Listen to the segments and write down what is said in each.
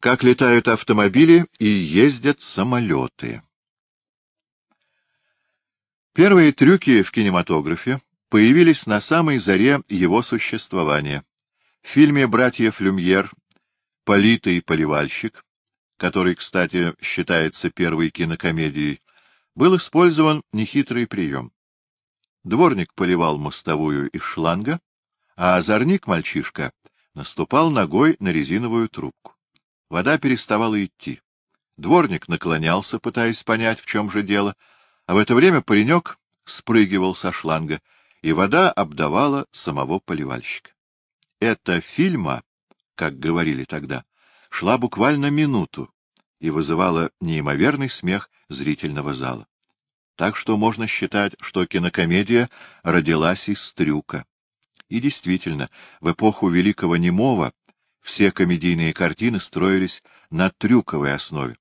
как летают автомобили и ездят самолеты. Первые трюки в кинематографе появились на самой заре его существования. В фильме братьев Люмьер «Политый поливальщик», который, кстати, считается первой кинокомедией, был использован нехитрый прием. Дворник поливал мостовую из шланга, а озорник-мальчишка наступал ногой на резиновую трубку. Вода переставала идти. Дворник наклонялся, пытаясь понять, в чем же дело, а в это время паренек спрыгивал со шланга, и вода обдавала самого поливальщика. Эта фильма, как говорили тогда, шла буквально минуту и вызывала неимоверный смех зрительного зала. Так что можно считать, что кинокомедия родилась из трюка. И действительно, в эпоху Великого Немова все комедийные картины строились на трюковой основе.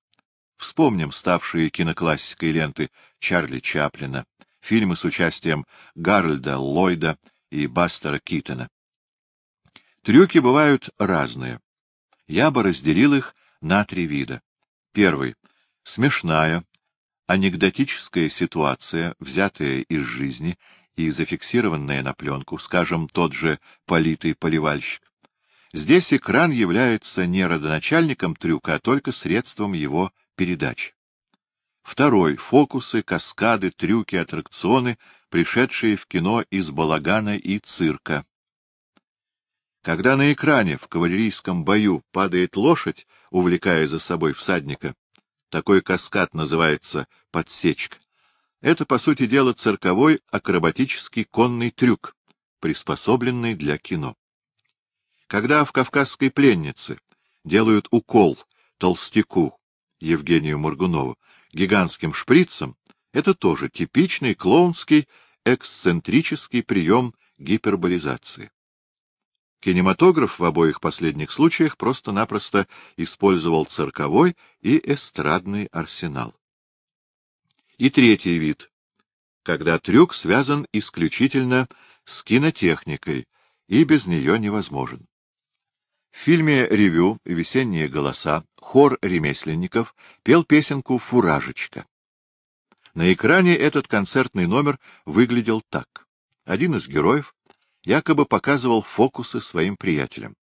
Вспомним ставшие киноклассикой ленты Чарли Чаплина, фильмы с участием Гарольда Ллойда и Бастера Китона. Трюки бывают разные. Я бы разделил их на три вида. Первый — смешная, анекдотическая ситуация, взятая из жизни и зафиксированная на пленку, скажем, тот же политый поливальщик. Здесь экран является не родоначальником трюка, а только средством его передачи. Второй — фокусы, каскады, трюки, аттракционы, пришедшие в кино из балагана и цирка. Когда на экране в кавалерийском бою падает лошадь, увлекая за собой всадника, такой каскад называется подсечка. Это, по сути дела, цирковой акробатический конный трюк, приспособленный для кино. Когда в «Кавказской пленнице» делают укол толстяку Евгению Моргунову гигантским шприцем, это тоже типичный клоунский эксцентрический прием гиперболизации. Кинематограф в обоих последних случаях просто-напросто использовал цирковой и эстрадный арсенал. И третий вид, когда трюк связан исключительно с кинотехникой и без нее невозможен. В фильме «Ревю. Весенние голоса» хор ремесленников пел песенку «Фуражечка». На экране этот концертный номер выглядел так. Один из героев якобы показывал фокусы своим приятелям.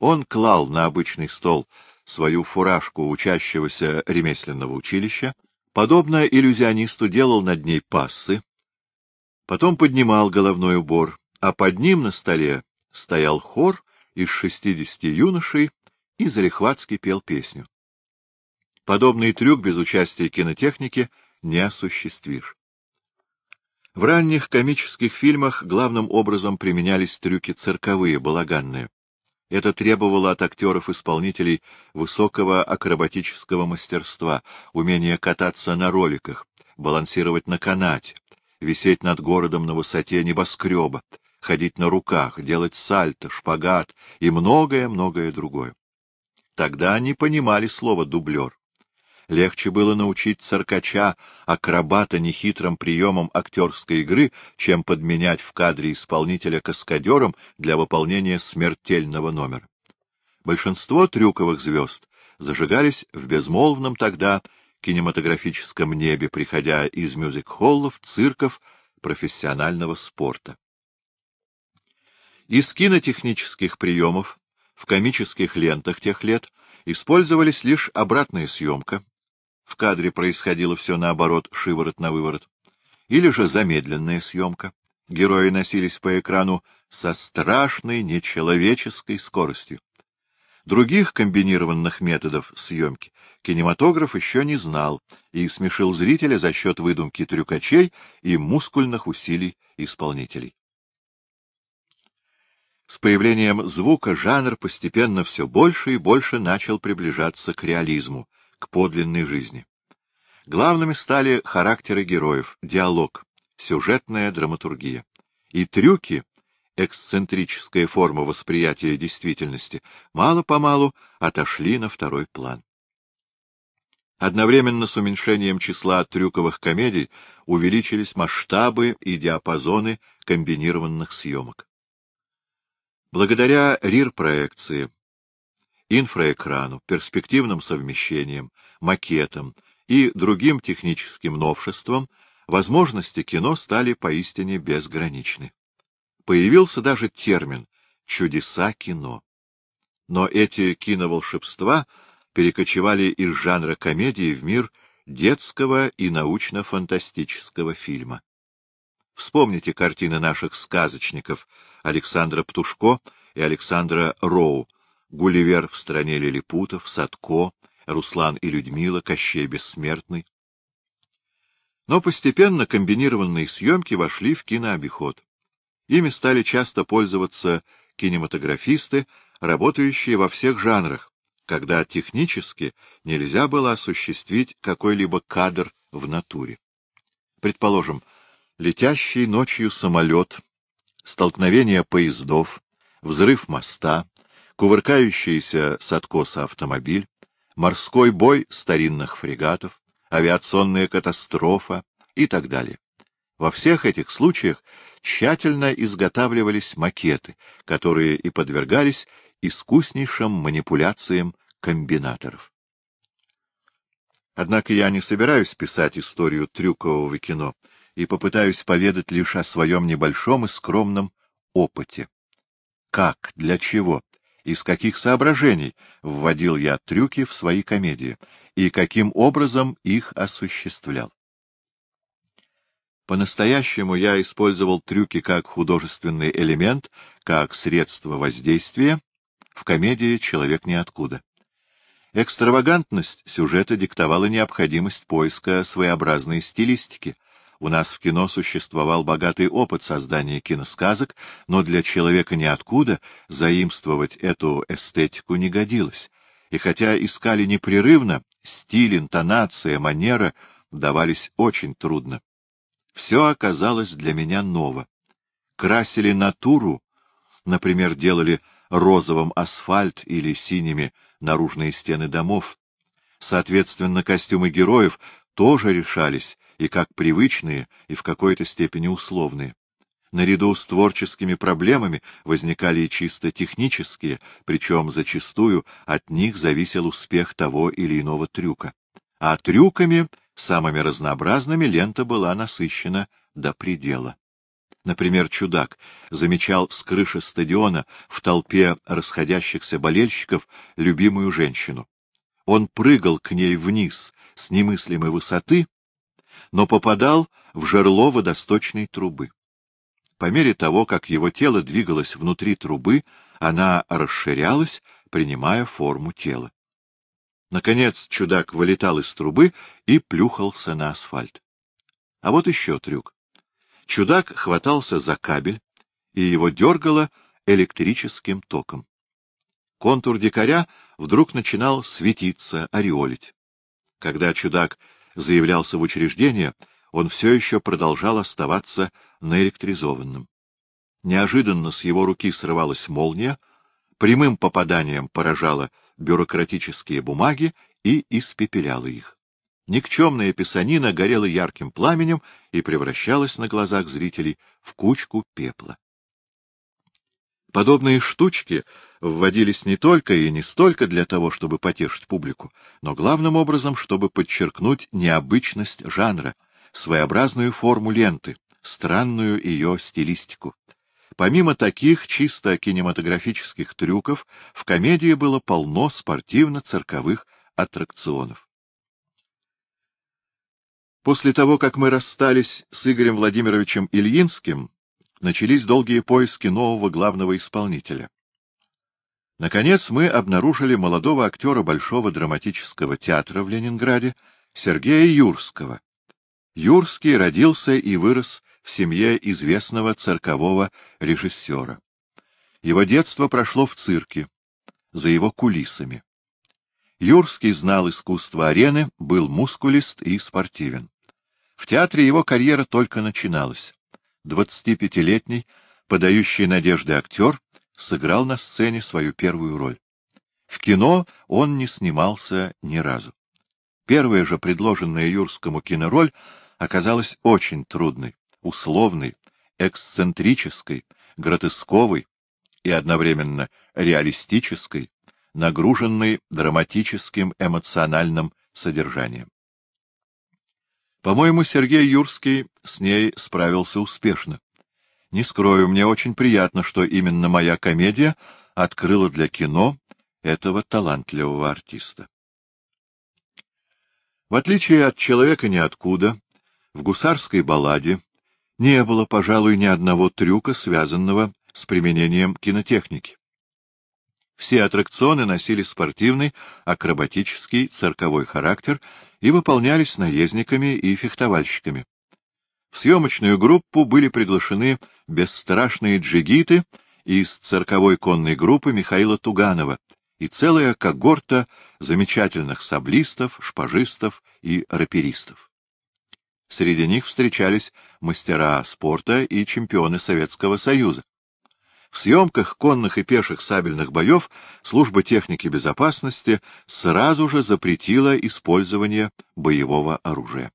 Он клал на обычный стол свою фуражку учащегося ремесленного училища, подобно иллюзионисту делал над ней пассы, потом поднимал головной убор, а под ним на столе стоял хор из шестидесяти юношей и залихватски пел песню. Подобный трюк без участия кинотехники не осуществишь. В ранних комических фильмах главным образом применялись трюки цирковые, балаганные. Это требовало от актеров-исполнителей высокого акробатического мастерства, умения кататься на роликах, балансировать на канате, висеть над городом на высоте небоскреба, ходить на руках, делать сальто, шпагат и многое-многое другое. Тогда они понимали слово «дублер». Легче было научить циркача, акробата нехитрым приемом актерской игры, чем подменять в кадре исполнителя каскадером для выполнения смертельного номера. Большинство трюковых звезд зажигались в безмолвном тогда кинематографическом небе, приходя из мюзик-холлов, цирков, профессионального спорта. Из кинотехнических приемов в комических лентах тех лет использовались лишь обратная съемка, в кадре происходило все наоборот, шиворот на выворот, или же замедленная съемка. Герои носились по экрану со страшной нечеловеческой скоростью. Других комбинированных методов съемки кинематограф еще не знал и смешил зрителя за счет выдумки трюкачей и мускульных усилий исполнителей. С появлением звука жанр постепенно все больше и больше начал приближаться к реализму, к подлинной жизни. Главными стали характеры героев, диалог, сюжетная драматургия. И трюки, эксцентрическая форма восприятия действительности, мало-помалу отошли на второй план. Одновременно с уменьшением числа трюковых комедий увеличились масштабы и диапазоны комбинированных съемок. Благодаря РИР-проекции инфраэкрану, перспективным совмещением, макетам и другим техническим новшествам возможности кино стали поистине безграничны. Появился даже термин «чудеса кино». Но эти киноволшебства перекочевали из жанра комедии в мир детского и научно-фантастического фильма. Вспомните картины наших сказочников Александра Птушко и Александра Роу, Гулливер в стране лилипутов, Садко, Руслан и Людмила, Кощей Бессмертный. Но постепенно комбинированные съемки вошли в кинообиход. Ими стали часто пользоваться кинематографисты, работающие во всех жанрах, когда технически нельзя было осуществить какой-либо кадр в натуре. Предположим, летящий ночью самолет, столкновение поездов, взрыв моста, кувыркающийся с откоса автомобиль, морской бой старинных фрегатов, авиационная катастрофа и так далее. Во всех этих случаях тщательно изготавливались макеты, которые и подвергались искуснейшим манипуляциям комбинаторов. Однако я не собираюсь писать историю трюкового кино и попытаюсь поведать лишь о своем небольшом и скромном опыте. Как, для чего, из каких соображений вводил я трюки в свои комедии и каким образом их осуществлял. По-настоящему я использовал трюки как художественный элемент, как средство воздействия. В комедии «Человек ниоткуда». Экстравагантность сюжета диктовала необходимость поиска своеобразной стилистики. У нас в кино существовал богатый опыт создания киносказок, но для человека ниоткуда заимствовать эту эстетику не годилось. И хотя искали непрерывно, стиль, интонация, манера давались очень трудно. Все оказалось для меня ново. Красили натуру, например, делали розовым асфальт или синими наружные стены домов. Соответственно, костюмы героев тоже решались и как привычные, и в какой-то степени условные. Наряду с творческими проблемами возникали и чисто технические, причем зачастую от них зависел успех того или иного трюка. А трюками Самыми разнообразными лента была насыщена до предела. Например, чудак замечал с крыши стадиона в толпе расходящихся болельщиков любимую женщину. Он прыгал к ней вниз с немыслимой высоты, но попадал в жерло водосточной трубы. По мере того, как его тело двигалось внутри трубы, она расширялась, принимая форму тела. Наконец чудак вылетал из трубы и плюхался на асфальт. А вот еще трюк. Чудак хватался за кабель, и его дергало электрическим током. Контур дикаря вдруг начинал светиться, ореолить. Когда чудак заявлялся в учреждение, он все еще продолжал оставаться наэлектризованным. Неожиданно с его руки срывалась молния, прямым попаданием поражала бюрократические бумаги и испепеляла их. Никчемная писанина горела ярким пламенем и превращалась на глазах зрителей в кучку пепла. Подобные штучки вводились не только и не столько для того, чтобы потешить публику, но главным образом, чтобы подчеркнуть необычность жанра, своеобразную форму ленты, странную ее стилистику. Помимо таких чисто кинематографических трюков, в комедии было полно спортивно-цирковых аттракционов. После того, как мы расстались с Игорем Владимировичем Ильинским, начались долгие поиски нового главного исполнителя. Наконец мы обнаружили молодого актера Большого драматического театра в Ленинграде Сергея Юрского. Юрский родился и вырос в семье известного циркового режиссера. Его детство прошло в цирке, за его кулисами. Юрский знал искусство арены, был мускулист и спортивен. В театре его карьера только начиналась. 25-летний, подающий надежды актер, сыграл на сцене свою первую роль. В кино он не снимался ни разу. Первая же предложенная Юрскому кинороль оказалась очень трудной условной, эксцентрической, гротесковой и одновременно реалистической, нагруженный драматическим эмоциональным содержанием. По-моему, Сергей Юрский с ней справился успешно. Не скрою, мне очень приятно, что именно моя комедия открыла для кино этого талантливого артиста. В отличие от «Человека ниоткуда», в гусарской балладе не было, пожалуй, ни одного трюка, связанного с применением кинотехники. Все аттракционы носили спортивный, акробатический, цирковой характер и выполнялись наездниками и фехтовальщиками. В съемочную группу были приглашены бесстрашные джигиты из цирковой конной группы Михаила Туганова и целая когорта замечательных саблистов, шпажистов и раперистов. Среди них встречались мастера спорта и чемпионы Советского Союза. В съемках конных и пеших сабельных боев служба техники безопасности сразу же запретила использование боевого оружия.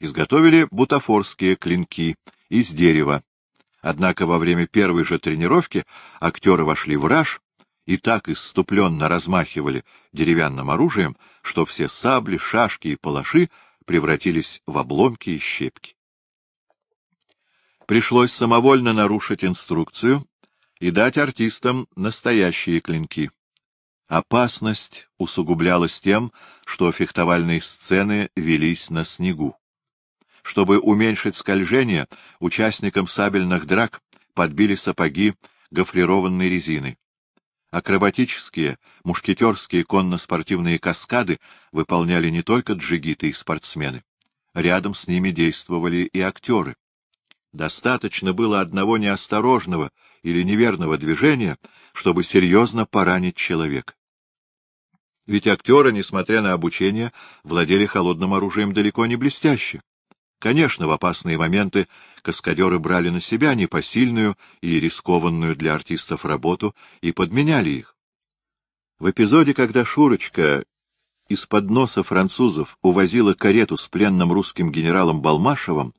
Изготовили бутафорские клинки из дерева. Однако во время первой же тренировки актеры вошли в раж и так исступленно размахивали деревянным оружием, что все сабли, шашки и палаши превратились в обломки и щепки. Пришлось самовольно нарушить инструкцию и дать артистам настоящие клинки. Опасность усугублялась тем, что фехтовальные сцены велись на снегу. Чтобы уменьшить скольжение, участникам сабельных драк подбили сапоги гофрированной резиной. Акробатические, мушкетерские конно-спортивные каскады выполняли не только джигиты и спортсмены. Рядом с ними действовали и актеры. Достаточно было одного неосторожного или неверного движения, чтобы серьезно поранить человека. Ведь актеры, несмотря на обучение, владели холодным оружием далеко не блестяще. Конечно, в опасные моменты каскадеры брали на себя непосильную и рискованную для артистов работу и подменяли их. В эпизоде, когда Шурочка из-под носа французов увозила карету с пленным русским генералом Балмашевым,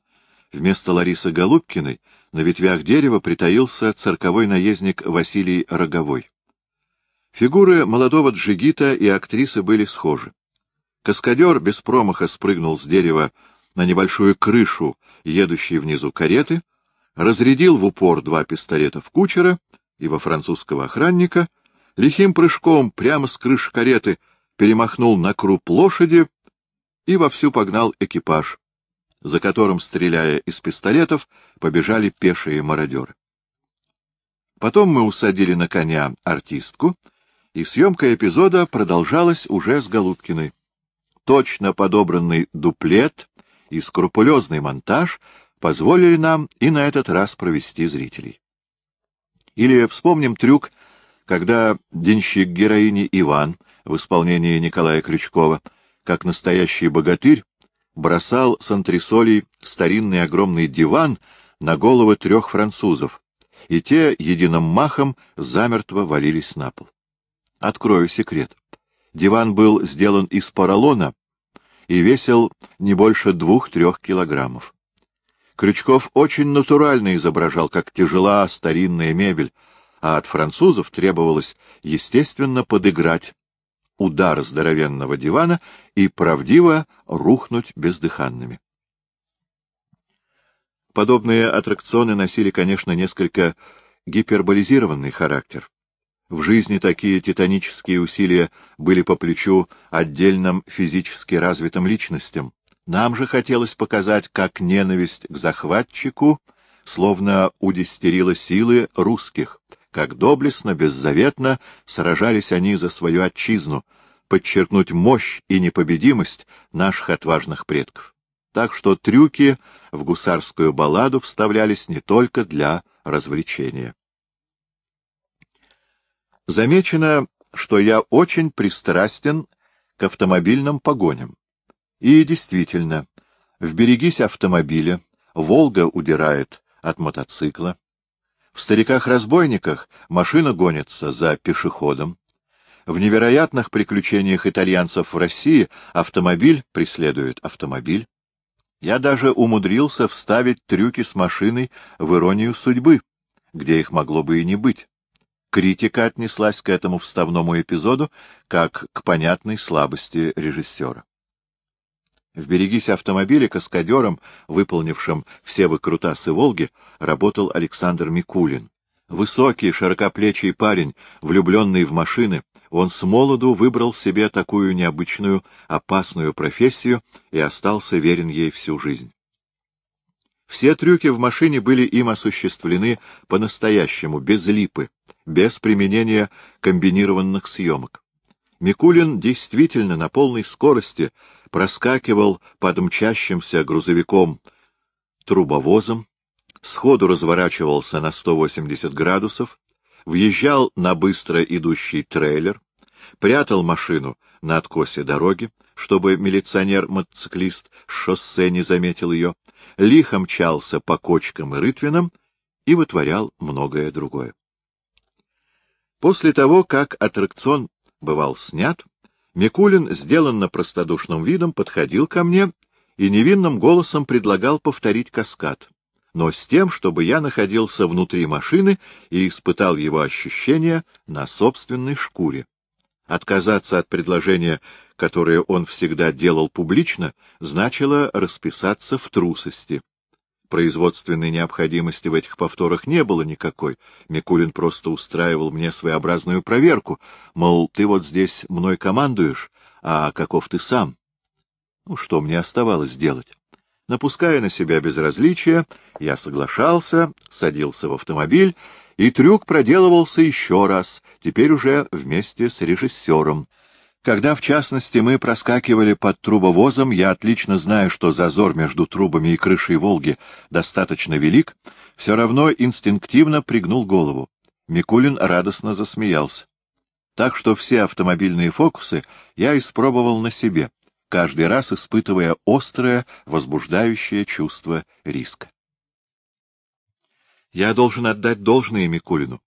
вместо Ларисы Голубкиной на ветвях дерева притаился цирковой наездник Василий Роговой. Фигуры молодого джигита и актрисы были схожи. Каскадер без промаха спрыгнул с дерева на небольшую крышу, едущей внизу кареты, разрядил в упор два пистолета в кучера и во французского охранника, лихим прыжком прямо с крыши кареты перемахнул на круп лошади и вовсю погнал экипаж, за которым, стреляя из пистолетов, побежали пешие мародеры. Потом мы усадили на коня артистку, и съемка эпизода продолжалась уже с Голубкиной. Точно подобранный дуплет и скрупулезный монтаж позволили нам и на этот раз провести зрителей. Или вспомним трюк, когда денщик героини Иван в исполнении Николая Крючкова, как настоящий богатырь, бросал с антресолей старинный огромный диван на головы трех французов, и те единым махом замертво валились на пол. Открою секрет. Диван был сделан из поролона и весил не больше двух-трех килограммов. Крючков очень натурально изображал, как тяжела старинная мебель, а от французов требовалось, естественно, подыграть удар здоровенного дивана и правдиво рухнуть бездыханными. Подобные аттракционы носили, конечно, несколько гиперболизированный характер. В жизни такие титанические усилия были по плечу отдельным физически развитым личностям. Нам же хотелось показать, как ненависть к захватчику словно удистерила силы русских, как доблестно, беззаветно сражались они за свою отчизну, подчеркнуть мощь и непобедимость наших отважных предков. Так что трюки в гусарскую балладу вставлялись не только для развлечения. Замечено, что я очень пристрастен к автомобильным погоням. И действительно, в «Берегись автомобиля», «Волга» удирает от мотоцикла, в «Стариках-разбойниках» машина гонится за пешеходом, в невероятных приключениях итальянцев в России автомобиль преследует автомобиль. Я даже умудрился вставить трюки с машиной в иронию судьбы, где их могло бы и не быть. критика отнеслась к этому вставному эпизоду как к понятной слабости режиссера. В «Берегись автомобиля» каскадером, выполнившим все выкрутасы «Волги», работал Александр Микулин. Высокий, широкоплечий парень, влюбленный в машины, он с молоду выбрал себе такую необычную, опасную профессию и остался верен ей всю жизнь. Все трюки в машине были им осуществлены по-настоящему, без липы, без применения комбинированных съемок. Микулин действительно на полной скорости проскакивал под мчащимся грузовиком трубовозом, сходу разворачивался на 180 градусов, въезжал на быстро идущий трейлер, прятал машину на откосе дороги, чтобы милиционер-мотоциклист с шоссе не заметил ее, лихо мчался по кочкам и рытвинам и вытворял многое другое. После того, как аттракцион бывал снят, Микулин, сделанно простодушным видом, подходил ко мне и невинным голосом предлагал повторить каскад, но с тем, чтобы я находился внутри машины и испытал его ощущения на собственной шкуре. Отказаться от предложения, которое он всегда делал публично, значило расписаться в трусости. Производственной необходимости в этих повторах не было никакой. Микулин просто устраивал мне своеобразную проверку, мол, ты вот здесь мной командуешь, а каков ты сам? Ну, что мне оставалось делать? Напуская на себя безразличие, я соглашался, садился в автомобиль, и трюк проделывался еще раз, теперь уже вместе с режиссером. Когда, в частности, мы проскакивали под трубовозом, я отлично знаю, что зазор между трубами и крышей «Волги» достаточно велик, все равно инстинктивно пригнул голову. Микулин радостно засмеялся. Так что все автомобильные фокусы я испробовал на себе, каждый раз испытывая острое, возбуждающее чувство риска. Я должен отдать должное Микулину,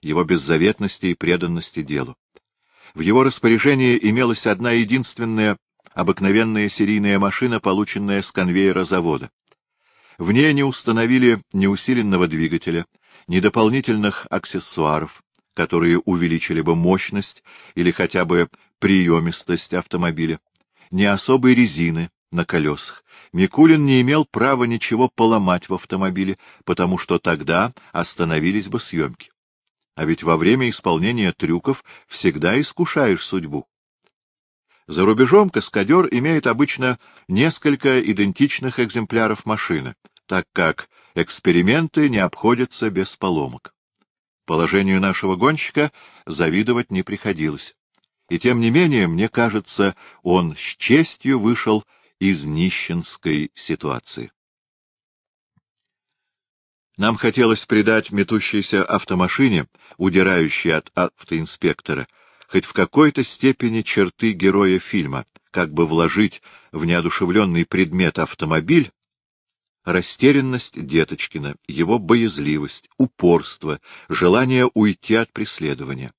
его беззаветности и преданности делу. В его распоряжении имелась одна единственная обыкновенная серийная машина, полученная с конвейера завода. В ней не установили ни усиленного двигателя, ни дополнительных аксессуаров, которые увеличили бы мощность или хотя бы приемистость автомобиля, ни особой резины на колесах. Микулин не имел права ничего поломать в автомобиле, потому что тогда остановились бы съемки. А ведь во время исполнения трюков всегда искушаешь судьбу. За рубежом каскадер имеет обычно несколько идентичных экземпляров машины, так как эксперименты не обходятся без поломок. Положению нашего гонщика завидовать не приходилось. И тем не менее, мне кажется, он с честью вышел из нищенской ситуации. Нам хотелось придать метущейся автомашине, удирающей от автоинспектора, хоть в какой-то степени черты героя фильма, как бы вложить в неодушевленный предмет автомобиль растерянность Деточкина, его боязливость, упорство, желание уйти от преследования.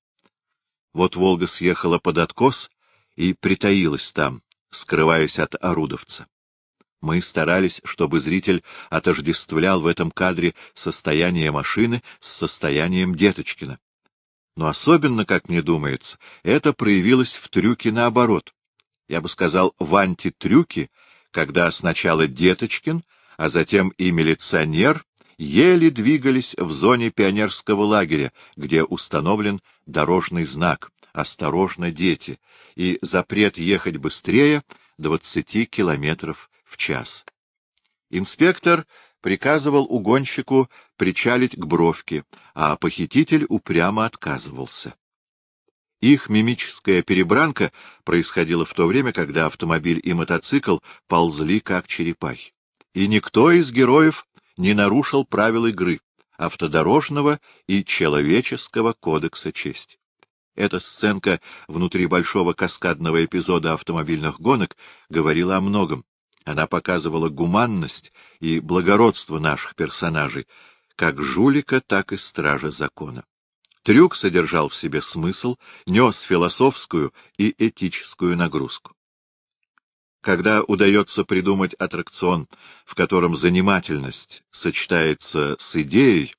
Вот Волга съехала под откос и притаилась там, скрываясь от орудовца. Мы старались, чтобы зритель отождествлял в этом кадре состояние машины с состоянием Деточкина. Но особенно, как мне думается, это проявилось в трюке наоборот. Я бы сказал, в антитрюке, когда сначала Деточкин, а затем и милиционер еле двигались в зоне пионерского лагеря, где установлен дорожный знак «Осторожно, дети!» и запрет ехать быстрее 20 километров в час. Инспектор приказывал угонщику причалить к бровке, а похититель упрямо отказывался. Их мимическая перебранка происходила в то время, когда автомобиль и мотоцикл ползли как черепахи. И никто из героев не нарушил правил игры, автодорожного и человеческого кодекса чести. Эта сценка внутри большого каскадного эпизода автомобильных гонок говорила о многом. Она показывала гуманность и благородство наших персонажей, как жулика, так и стража закона. Трюк содержал в себе смысл, нес философскую и этическую нагрузку. Когда удается придумать аттракцион, в котором занимательность сочетается с идеей,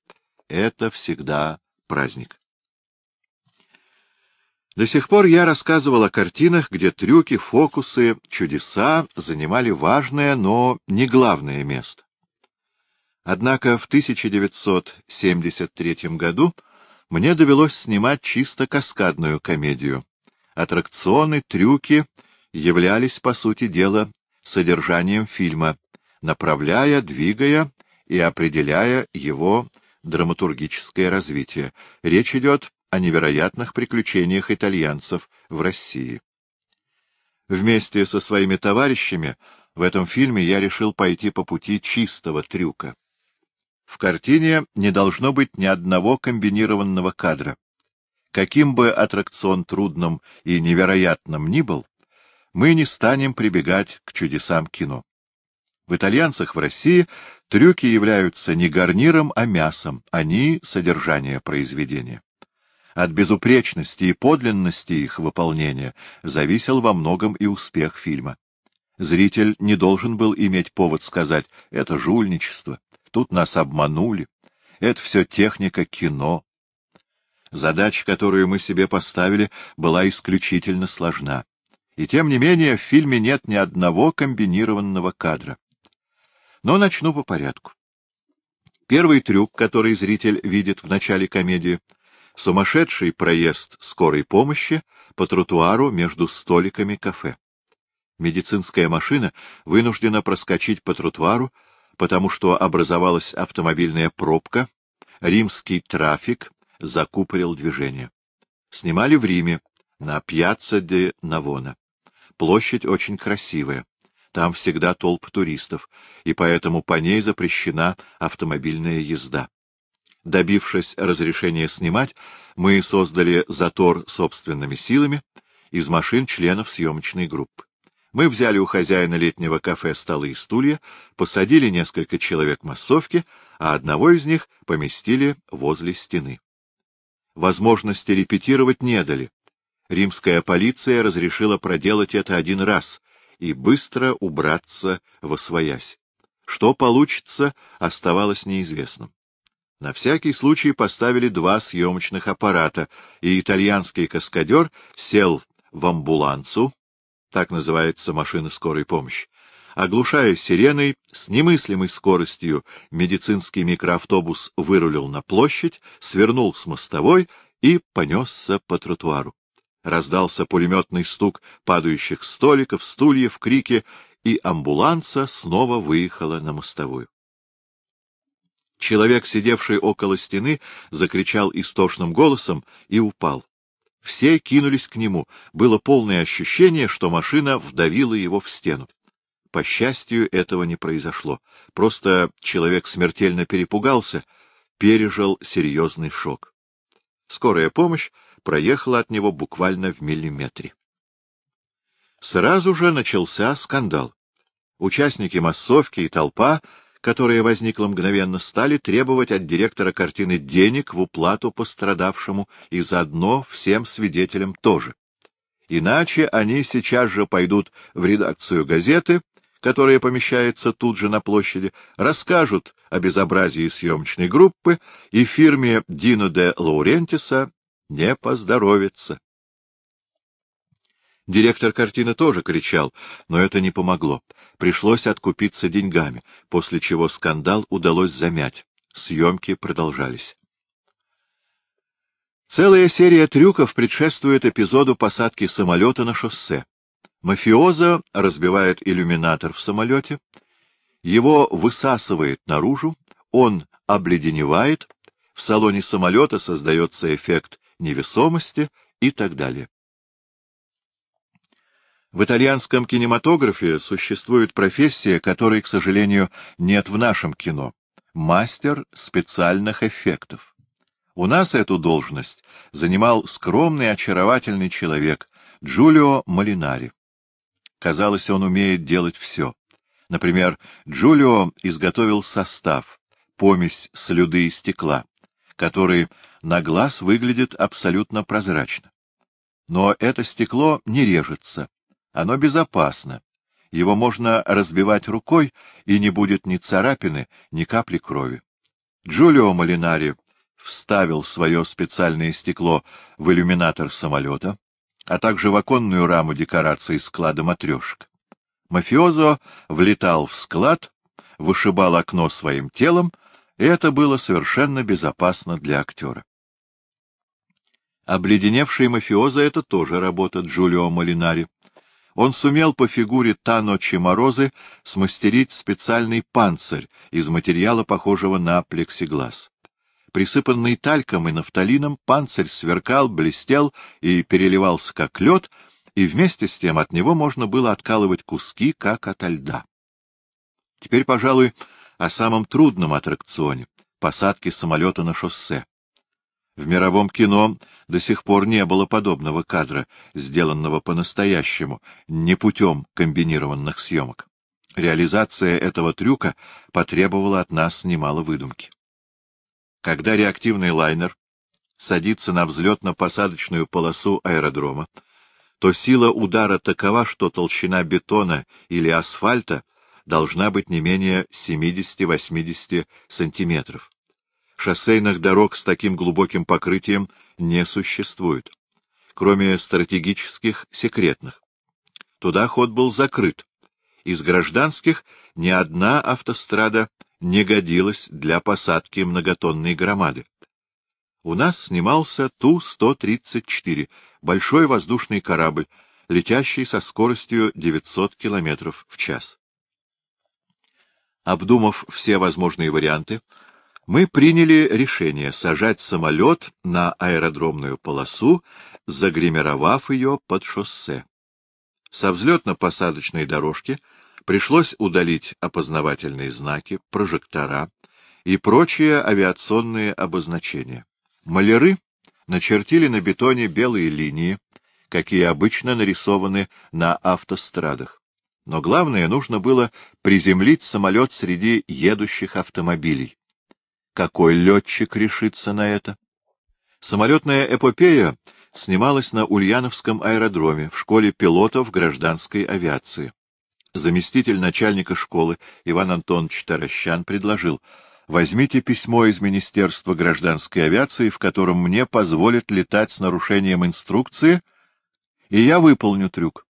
это всегда праздник. До сих пор я рассказывал о картинах, где трюки, фокусы, чудеса занимали важное, но не главное место. Однако в 1973 году мне довелось снимать чисто каскадную комедию. Аттракционы, трюки являлись, по сути дела, содержанием фильма, направляя, двигая и определяя его драматургическое развитие. Речь идет о невероятных приключениях итальянцев в России. Вместе со своими товарищами в этом фильме я решил пойти по пути чистого трюка. В картине не должно быть ни одного комбинированного кадра. Каким бы аттракцион трудным и невероятным ни был, мы не станем прибегать к чудесам кино. В итальянцах в России трюки являются не гарниром, а мясом, они — содержание произведения. От безупречности и подлинности их выполнения зависел во многом и успех фильма. Зритель не должен был иметь повод сказать «это жульничество», «тут нас обманули», «это все техника кино». Задача, которую мы себе поставили, была исключительно сложна. И тем не менее в фильме нет ни одного комбинированного кадра. Но начну по порядку. Первый трюк, который зритель видит в начале комедии — Сумасшедший проезд скорой помощи по тротуару между столиками кафе. Медицинская машина вынуждена проскочить по тротуару, потому что образовалась автомобильная пробка, римский трафик закупорил движение. Снимали в Риме, на Пьяцца де Навона. Площадь очень красивая. Там всегда толп туристов, и поэтому по ней запрещена автомобильная езда. Добившись разрешения снимать, мы создали затор собственными силами из машин членов съемочной группы. Мы взяли у хозяина летнего кафе столы и стулья, посадили несколько человек массовки, а одного из них поместили возле стены. Возможности репетировать не дали. Римская полиция разрешила проделать это один раз и быстро убраться во своясь. Что получится, оставалось неизвестным. На всякий случай поставили два съемочных аппарата, и итальянский каскадер сел в амбулансу, так называется машина скорой помощи. Оглушая сиреной, с немыслимой скоростью медицинский микроавтобус вырулил на площадь, свернул с мостовой и понесся по тротуару. Раздался пулеметный стук падающих столиков, стульев, крики, и амбуланса снова выехала на мостовую. Человек, сидевший около стены, закричал истошным голосом и упал. Все кинулись к нему. Было полное ощущение, что машина вдавила его в стену. По счастью, этого не произошло. Просто человек смертельно перепугался, пережил серьезный шок. Скорая помощь проехала от него буквально в миллиметре. Сразу же начался скандал. Участники массовки и толпа которая возникла мгновенно, стали требовать от директора картины денег в уплату пострадавшему и заодно всем свидетелям тоже. Иначе они сейчас же пойдут в редакцию газеты, которая помещается тут же на площади, расскажут о безобразии съемочной группы, и фирме Дино де Лаурентиса не поздоровится. Директор картины тоже кричал, но это не помогло. Пришлось откупиться деньгами, после чего скандал удалось замять. Съемки продолжались. Целая серия трюков предшествует эпизоду посадки самолета на шоссе. Мафиоза разбивает иллюминатор в самолете, его высасывает наружу, он обледеневает, в салоне самолета создается эффект невесомости и так далее. В итальянском кинематографе существует профессия, которой, к сожалению, нет в нашем кино — мастер специальных эффектов. У нас эту должность занимал скромный очаровательный человек Джулио Малинари. Казалось, он умеет делать все. Например, Джулио изготовил состав, помесь слюды и стекла, который на глаз выглядит абсолютно прозрачно. Но это стекло не режется, оно безопасно. Его можно разбивать рукой, и не будет ни царапины, ни капли крови. Джулио Малинари вставил свое специальное стекло в иллюминатор самолета, а также в оконную раму декорации склада матрешек. Мафиозо влетал в склад, вышибал окно своим телом, и это было совершенно безопасно для актера. Обледеневший мафиоза — это тоже работа Джулио Малинари. Он сумел по фигуре Тано Чеморозы смастерить специальный панцирь из материала, похожего на плексиглаз. Присыпанный тальком и нафталином, панцирь сверкал, блестел и переливался как лед, и вместе с тем от него можно было откалывать куски, как ото льда. Теперь, пожалуй, о самом трудном аттракционе — посадке самолета на шоссе. В мировом кино до сих пор не было подобного кадра, сделанного по-настоящему, не путем комбинированных съемок. Реализация этого трюка потребовала от нас немало выдумки. Когда реактивный лайнер садится на взлетно-посадочную полосу аэродрома, то сила удара такова, что толщина бетона или асфальта должна быть не менее 70-80 сантиметров. Шоссейных дорог с таким глубоким покрытием не существует, кроме стратегических секретных. Туда ход был закрыт. Из гражданских ни одна автострада не годилась для посадки многотонной громады. У нас снимался Ту-134, большой воздушный корабль, летящий со скоростью 900 км в час. Обдумав все возможные варианты, мы приняли решение сажать самолет на аэродромную полосу, загримировав ее под шоссе. Со взлетно-посадочной дорожки пришлось удалить опознавательные знаки, прожектора и прочие авиационные обозначения. Маляры начертили на бетоне белые линии, какие обычно нарисованы на автострадах. Но главное, нужно было приземлить самолет среди едущих автомобилей. Какой летчик решится на это? Самолетная эпопея снималась на Ульяновском аэродроме в школе пилотов гражданской авиации. Заместитель начальника школы Иван Антонович Таращан предложил — Возьмите письмо из Министерства гражданской авиации, в котором мне позволят летать с нарушением инструкции, и я выполню трюк.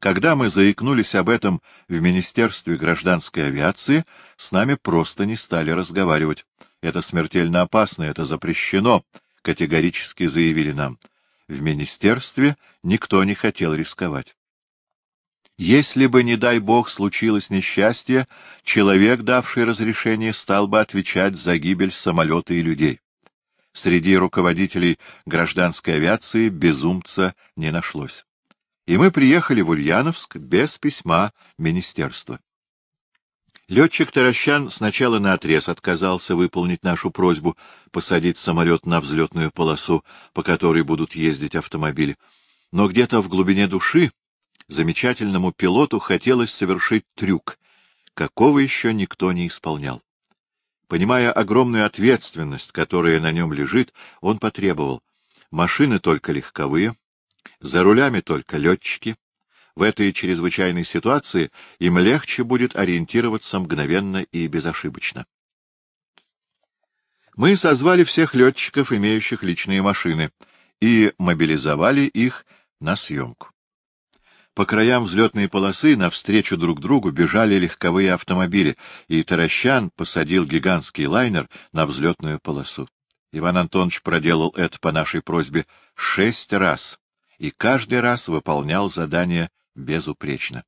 Когда мы заикнулись об этом в Министерстве гражданской авиации, с нами просто не стали разговаривать. Это смертельно опасно, это запрещено, — категорически заявили нам. В Министерстве никто не хотел рисковать. Если бы, не дай бог, случилось несчастье, человек, давший разрешение, стал бы отвечать за гибель самолета и людей. Среди руководителей гражданской авиации безумца не нашлось. И мы приехали в Ульяновск без письма министерства. Летчик Таращан сначала наотрез отказался выполнить нашу просьбу посадить самолет на взлетную полосу, по которой будут ездить автомобили. Но где-то в глубине души замечательному пилоту хотелось совершить трюк, какого еще никто не исполнял. Понимая огромную ответственность, которая на нем лежит, он потребовал машины только легковые, за рулями только летчики. В этой чрезвычайной ситуации им легче будет ориентироваться мгновенно и безошибочно. Мы созвали всех летчиков, имеющих личные машины, и мобилизовали их на съемку. По краям взлетной полосы навстречу друг другу бежали легковые автомобили, и Таращан посадил гигантский лайнер на взлетную полосу. Иван Антонович проделал это по нашей просьбе шесть раз, и каждый раз выполнял задание безупречно.